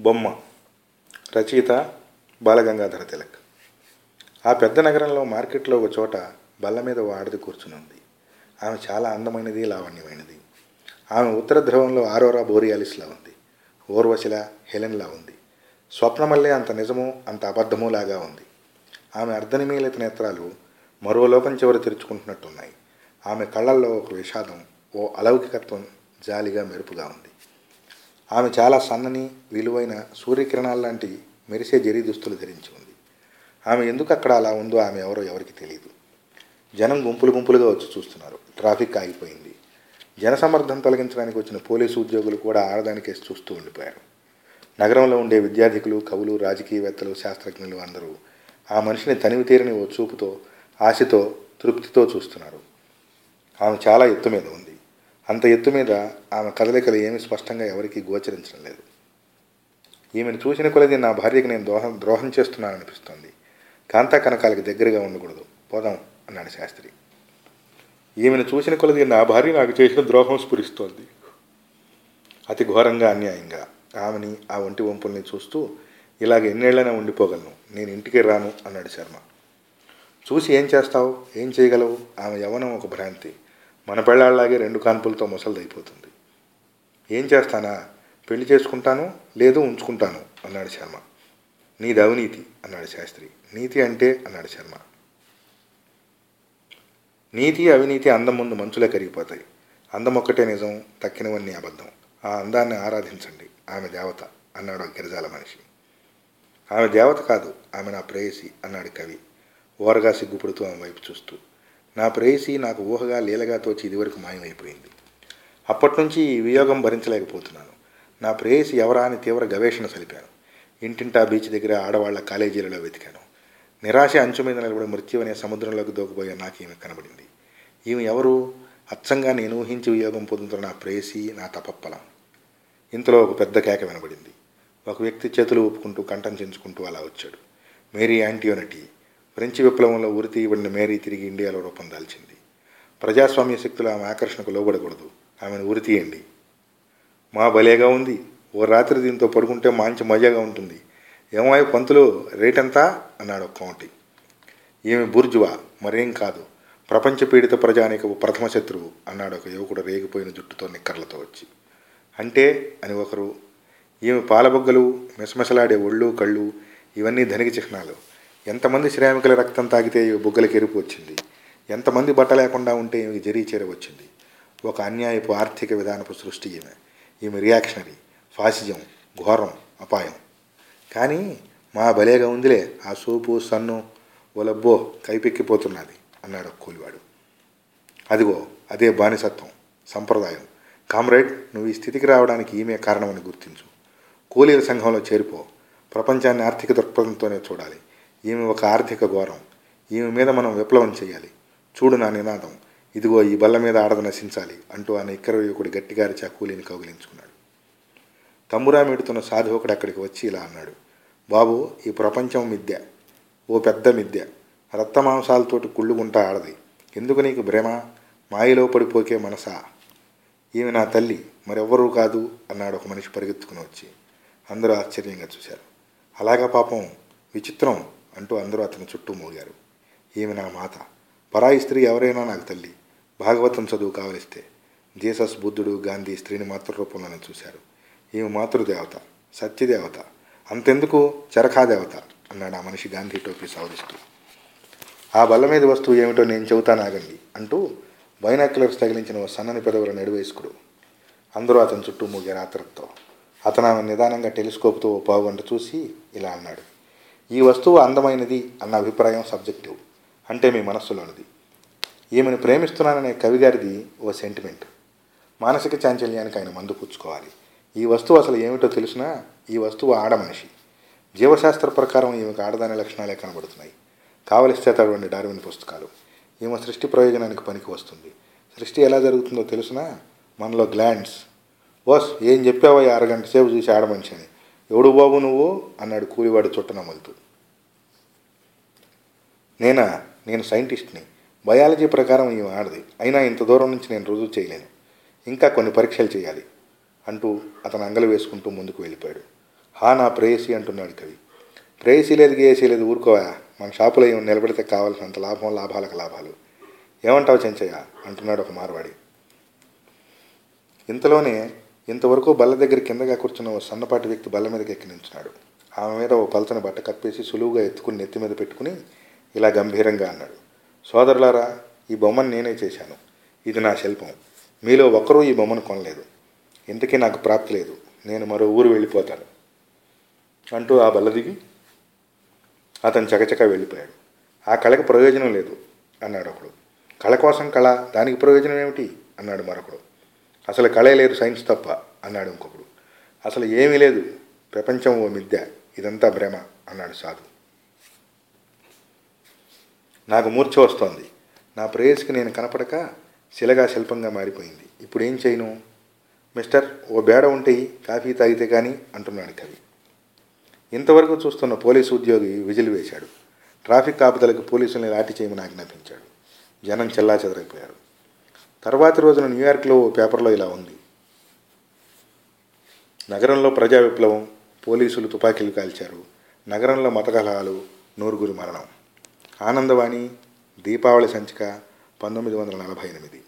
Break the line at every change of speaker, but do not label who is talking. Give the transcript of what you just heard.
బొమ్మ. రచయిత బాలగంగాధర తిలక్. ఆ పెద్ద నగరంలో మార్కెట్లో ఒక చోట బల్ల మీద ఓ ఆడది కూర్చుని ఉంది. ఆమె చాలా అందమైనది లావణ్యమైనది. ఆమె ఉత్తర ధ్రువంలో ఆరోరా బోరియాలిస్లా ఉంది. ఓర్వశిల హెలెన్లా ఉంది. స్వప్నమల్లే అంత నిజము అంత అబద్ధము లాగా ఉంది. ఆమె అర్ధనిమీలిత నేత్రాలు మరో లోకం చివర తెరుచుకుంటున్నట్టున్నాయి. ఆమె కళ్ళల్లో ఒక విషాదం ఓ అలౌకికత్వం జాలిగా మెరుపుగా ఉంది. ఆమె చాలా సన్నని విలువైన సూర్యకిరణాల్లాంటి మెరిసే జరీ దుస్తులు ధరించి ఉంది. ఆమె ఎందుకు అక్కడ అలా ఉందో ఆమె ఎవరో ఎవరికి తెలియదు జనం గుంపులు గుంపులుగా వచ్చి చూస్తున్నారు. ట్రాఫిక్ ఆగిపోయింది. జనసమర్థం తొలగించడానికి వచ్చిన పోలీసు ఉద్యోగులు కూడా ఆడదానికే చూస్తూ ఉండిపోయారు. నగరంలో ఉండే విద్యార్థికులు కవులు రాజకీయవేత్తలు శాస్త్రజ్ఞులు అందరూ ఆ మనిషిని తనివి తీరని ఓ చూపుతో ఆశతో తృప్తితో చూస్తున్నారు. ఆమె చాలా ఎత్తు మీద ఉంది. అంత ఎత్తు మీద ఆమె కదలికలు ఏమి స్పష్టంగా ఎవరికీ గోచరించడం లేదు. ఈమెను చూసిన కొలది నా భార్యకి నేను ద్రోహం ద్రోహం చేస్తున్నాననిపిస్తోంది. కాంతా కనకాలకి దగ్గరగా ఉండకూడదు. పోదాం అన్నాడు శాస్త్రి. ఈమెను చూసిన కొలది నా భార్య నాకు చేసిన ద్రోహం స్ఫురిస్తోంది. అతి ఘోరంగా అన్యాయంగా ఆమెని ఆ ఒంటి వంపుల్ని చూస్తూ ఇలాగ ఎన్నేళ్ళైనా ఉండిపోగలను. నేను ఇంటికి రాను అన్నాడు శర్మ. చూసి ఏం చేస్తావు? ఏం చేయగలవు? ఆమె యవనం ఒక భ్రాంతి. మన పెళ్ళాళ్ళలాగే రెండు కాన్పులతో ముసలిదైపోతుంది. ఏం చేస్తానా? పెళ్ళి చేసుకుంటాను లేదు ఉంచుకుంటాను అన్నాడు శర్మ. నీది అవినీతి అన్నాడు శాస్త్రి. నీతి అంటే అన్నాడు శర్మ. నీతి అవినీతి అందం ముందు మంచులే కరిగిపోతాయి. అందం ఒక్కటే నిజం తక్కినవన్నీ అబద్ధం. ఆ అందాన్ని ఆరాధించండి. ఆమె దేవత అన్నాడు ఆ గిరిజాల మనిషి. ఆమె దేవత కాదు ఆమె నా ప్రేయసి అన్నాడు కవి. ఓరగా సిగ్గుపడుతూ ఆమె వైపు చూస్తూ. నా ప్రేయసి నాకు ఊహగా లీలగా తోచి ఇదివరకు మాయమైపోయింది. అప్పటి నుంచి ఈ వియోగం భరించలేకపోతున్నాను. నా ప్రేయసి ఎవరా అని తీవ్ర గవేషణ సలిపాను. ఇంటింటా బీచ్ దగ్గర ఆడవాళ్ళ కాలేజీలలో వెతికాను. నిరాశ అంచు మీద నిలబడి మృత్యు అనే సముద్రంలోకి దూకపోయే నాకు ఈమె కనబడింది. ఈమె ఎవరు? అచ్చంగా నేను ఊహించి వియోగం పొందుతున్న నా ప్రేయసి నా తపప్పలం. ఇంతలో ఒక పెద్ద కేక వినబడింది. ఒక వ్యక్తి చేతులు ఊపుకుంటూ కంఠం చెంచుకుంటూ అలా వచ్చాడు. Marie Antoinette. ఫ్రెంచ్ విప్లవంలో ఉరి తీయబడిన మేరీ తిరిగి ఇండియాలో రూపం దాల్చింది. ప్రజాస్వామ్య శక్తులు ఆమె ఆకర్షణకు లోబడకూడదు. ఆమెను ఉరి తీయండి. మా భలేగా ఉంది. ఓ రాత్రి దీంతో పడుకుంటే మంచి మజాగా ఉంటుంది. ఏమాయి పంతులు రేట్ ఎంత? అన్నాడు కౌంటి ఈమె బుర్జువా? మరేం కాదు. ప్రపంచ పీడిత ప్రజానికపు ప్రథమ శత్రువు అన్నాడు ఒక యువకుడు రేగిపోయిన జుట్టుతో నిక్కర్లతో వచ్చి. అంటే? అని ఒకరు. ఈమె పాలబొగ్గలు మెసమెసలాడే ఒళ్ళు కళ్ళు ఇవన్నీ ధనిక చిహ్నాలు. ఎంతమంది శ్రామికుల రక్తం తాగితే బుగ్గలకి ఎరుపు వచ్చింది? ఎంతమంది బట్ట లేకుండా ఉంటే ఈమెకి జరీ చేర వచ్చింది? ఒక అన్యాయపు ఆర్థిక విధానపు సృష్టి ఈమె. ఈమె రియాక్షనరీ ఫాసిజం ఘోరం అపాయం. కానీ మా భలేగా ఉందిలే ఆ సూపు సన్ను ఒలబ్బో కైపెక్కిపోతున్నది అన్నాడు కూలివాడు. అదిగో అదే బానిసత్వం సంప్రదాయం. కామ్రేడ్ నువ్వు ఈ స్థితికి రావడానికి ఈమె కారణమని గుర్తించు. కూలీల సంఘంలో చేరిపో. ప్రపంచాన్ని ఆర్థిక దృక్పథంతోనే చూడాలి. ఈమె ఒక ఆర్థిక ఘోరం. ఈమె మీద మనం విప్లవం చేయాలి. చూడు నా నినాదం. ఇదిగో ఈ బల్ల మీద ఆడద నశించాలి అంటూ ఆయన నిక్కర యువకుడు ఆ కూలీని కౌగిలించుకున్నాడు. తమ్మురామిడుతున్న సాధువుకుడు అక్కడికి వచ్చి ఇలా అన్నాడు. బాబు ఈ ప్రపంచం మిథ్య. ఓ పెద్ద మిథ్య. రక్తమాంసాలతోటి కుళ్ళుకుంటా ఆడది. ఎందుకు నీకు భ్రమ? మాయలో పడిపోకే మనసా? ఈమె నా తల్లి. మరెవ్వరూ కాదు అన్నాడు ఒక మనిషి పరిగెత్తుకుని వచ్చి. అందరూ ఆశ్చర్యంగా చూశారు. అలాగా పాపం. విచిత్రం. అంటూ అందరూ అతని చుట్టూ మోగారు. ఈమె నా మాత. పరాయి స్త్రీ ఎవరైనా నాకు తల్లి. భాగవతం చదువు కావలిస్తే జీసస్ బుద్ధుడు గాంధీ స్త్రీని మాతృరూపంలోనే చూశారు. ఈమె మాతృదేవత సత్యదేవత అంతెందుకు చరఖాదేవత అన్నాడు ఆ మనిషి గాంధీ టోపీ సవరిస్తూ. ఆ బల్ల మీద వస్తువు ఏమిటో నేను చెబుతానాగండి అంటూ బైనాక్యులర్స్ తగిలించిన ఓ సన్నని పెదవుల నడువేసుకుడు అందరూ అతని చుట్టూ మూగారు ఆతృతతో అతను ఆమె నిదానంగా టెలిస్కోప్తో ఓ పావుగంట చూసి ఇలా అన్నాడు. ఈ వస్తువు అందమైనది అన్న అభిప్రాయం సబ్జెక్టివ్ అంటే మీ మనస్సులోనిది. ఈమెను ప్రేమిస్తున్నాననే కవిగారిది ఓ సెంటిమెంట్ మానసిక చాంచల్యానికి ఆయన మందు పుచ్చుకోవాలి. ఈ వస్తువు అసలు ఏమిటో తెలిసినా ఈ వస్తువు ఆడ మనిషి. జీవశాస్త్ర ప్రకారం ఈమెకు ఆడదాని లక్షణాలే కనబడుతున్నాయి. కావలిస్తే తడవండి డార్విన్ పుస్తకాలు. ఈమె సృష్టి ప్రయోజనానికి పనికి వస్తుంది. సృష్టి ఎలా జరుగుతుందో తెలిసినా మనలో గ్లాండ్స్. ఓస్ ఏం చెప్పావో ఈ అరగంట సేపు చూసి ఆడమనిషి అని ఎవడు బాబు నువ్వు? అన్నాడు కూలివాడు చుట్ట నేనా? నేను సైంటిస్ట్ని. బయాలజీ ప్రకారం ఈమె ఆడది. అయినా ఇంత దూరం నుంచి నేను రుజువు చేయలేను. ఇంకా కొన్ని పరీక్షలు చేయాలి అంటూ అతను అంగలు వేసుకుంటూ ముందుకు వెళ్ళిపోయాడు. హా నా ప్రేయసి అంటున్నాడు కవి. ప్రేయసి లేదు గేయసి లేదు ఊరుకోవా? మన షాపులో ఏమి నిలబడితే కావాల్సినంత లాభం లాభాలకు లాభాలు. ఏమంటావు చెంచయ్య? అంటున్నాడు ఒక మార్వాడి. ఇంతలోనే ఇంతవరకు బల్ల దగ్గర కిందగా కూర్చున్న ఓ సన్నపాటి వ్యక్తి బల్ల మీదకి ఎక్కి నించున్నాడు ఆమె మీద ఓ పలచని బట్ట కప్పేసి సులువుగా ఎత్తుకుని నెత్తి మీద పెట్టుకుని ఇలా గంభీరంగా అన్నాడు. సోదరులారా ఈ బొమ్మను నేనే చేశాను. ఇది నా శిల్పం. మీలో ఒక్కరూ ఈ బొమ్మను కొనలేదు. ఇంతకీ నాకు ప్రాప్తి లేదు. నేను మరో ఊరు వెళ్ళిపోతాను. అంటూ ఆ బల్ల దిగి అతను చకచకా వెళ్ళిపోయాడు. ఆ కళకి ప్రయోజనం లేదు అన్నాడు ఒకడు. కళ కోసం కళ దానికి ప్రయోజనం ఏమిటి? అన్నాడు మరొకడు. అసలు కళే లేదు సైన్స్ తప్ప అన్నాడు ఇంకొకడు. అసలు ఏమీ లేదు ప్రపంచం ఓ మిథ్య ఇదంతా భ్రమ అన్నాడు సాధు. నాకు మూర్ఛ వస్తోంది. నా ప్రేయస్కి నేను కనపడక శిలగా శిల్పంగా మారిపోయింది. ఇప్పుడు ఏం చేయను? మిస్టర్ ఓ బేడ ఉంటే కాఫీ తాగితే కానీ అంటున్నాడు కవి. ఇంతవరకు చూస్తున్న పోలీసు ఉద్యోగి విజిల్ వేశాడు. ట్రాఫిక్ కాపుదలకు పోలీసుల్ని లాఠీ చేయమని ఆజ్ఞాపించాడు. జనం చెల్లా చెదరైపోయారు. తర్వాతి రోజున న్యూయార్క్లో ఓ పేపర్లో ఇలా ఉంది. నగరంలో ప్రజా విప్లవం పోలీసులు తుపాకీలు కాల్చారు. నగరంలో మతకలహాలు నూరుగురు మరణం. ఆనందవాణి దీపావళి సంచిక పంతొమ్మిది వందల నలభై ఎనిమిది.